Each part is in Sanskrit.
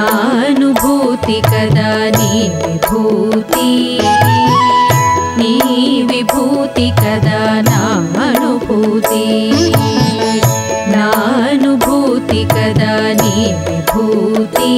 ज्ञानानुभूति कदा नी विभूति नी विभूति कदा नामनुभूति नानुभूति कदा नी विभूति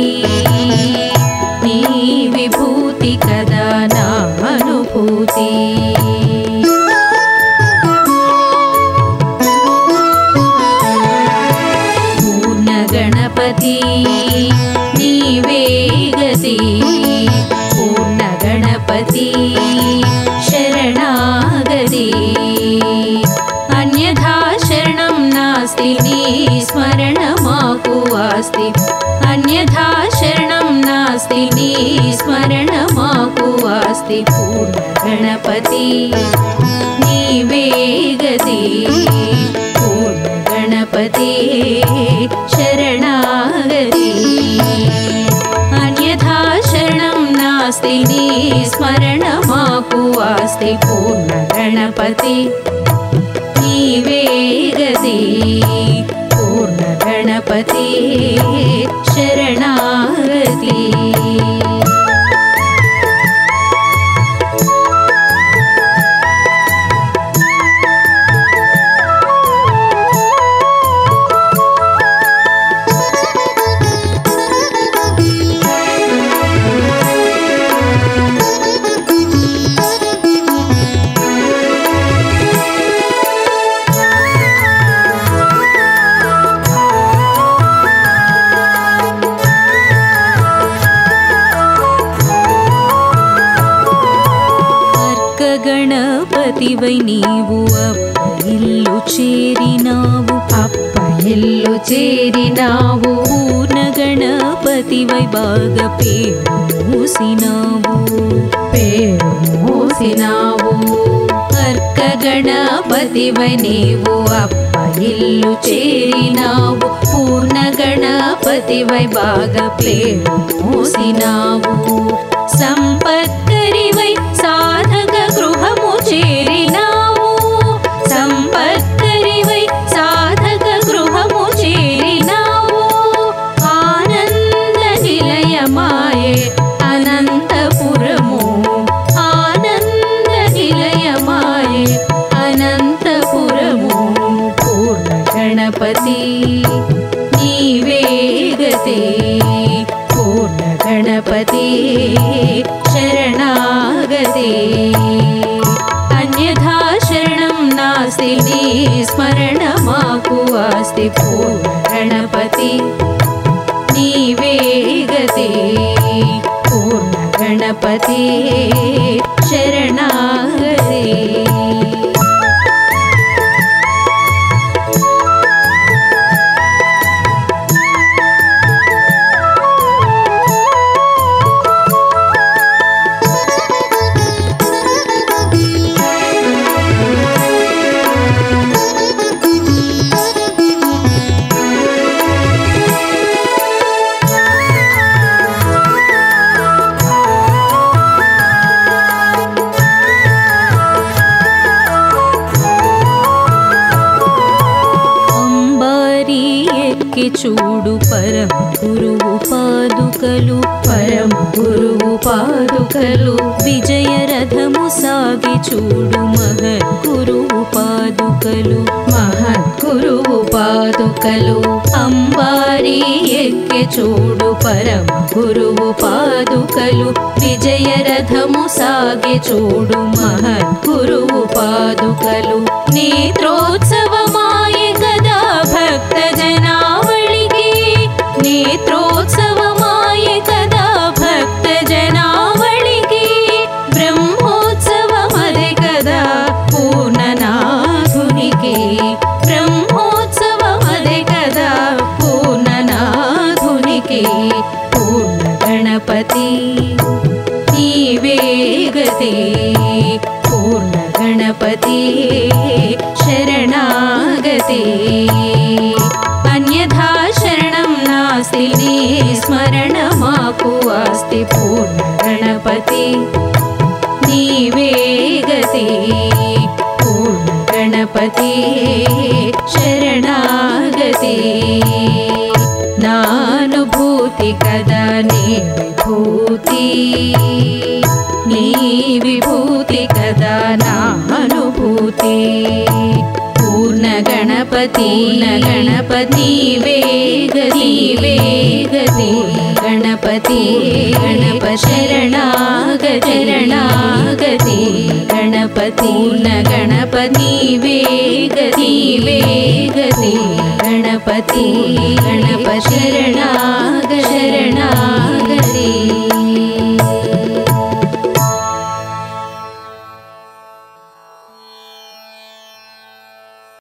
पूर्णगणपति निवेगति पूर्णगणपति। शरणागति। अन्यथा शरणं नास्ति निस्मरणमापुवास्ति पूर्णगणपति। निवेगति पूर्णगणपति। शरणागति। గణపతివై నీవు అప్ప ఇల్లు చేరినావు. అప్ప ఇల్లు చేరినావు. పూర్ణ గణపతివై బాగా పేరు మూసినావు. పేరు మూసినావు. అర్క గణపతివై నీవు అప్ప ఇల్లు చేరినావు. పూర్ణ గణపతివై బాగా పేరు మూసినావు. సంపత్కరివై पति नीवेगते पूर्णगणपतिः शरणागते। अन्यथा शरणं नास्ति निस्मरणमाकु अस्ति। पूर्णगणपति नीवेगते पूर्णगणपति చూడు పరమ గురువు పాదుకలు పరమ గురువు పాదుకలు విజయ రథము సాగి చూడు మహత్ గురువు పాదుకలు మహత్ గురువు పాదుకలు అంబారి ఎక్కి చూడు పరమ గురువు పాదుకలు విజయ రథము సాగి చూడు మహత్ గురువు పాదుకలు నేత్రోత్సవమాయ गणपति पतिवेगति पूर्णगणपते शरणागते। अन्यथा शरणं नासि स्मरणमाकु अस्ति पूर्णगणपति। नीवेगति पूर्णगणपतिः शरणागति। नास् कदा निर्भूति विभूति? नी विभूति कदा नानुभूति पूर्णगणपति न गणपति वेगति वेगति। गणपति गणपशरणागचरणागति गणपति न गणपती वेगति। वेगदि गणपति गणपति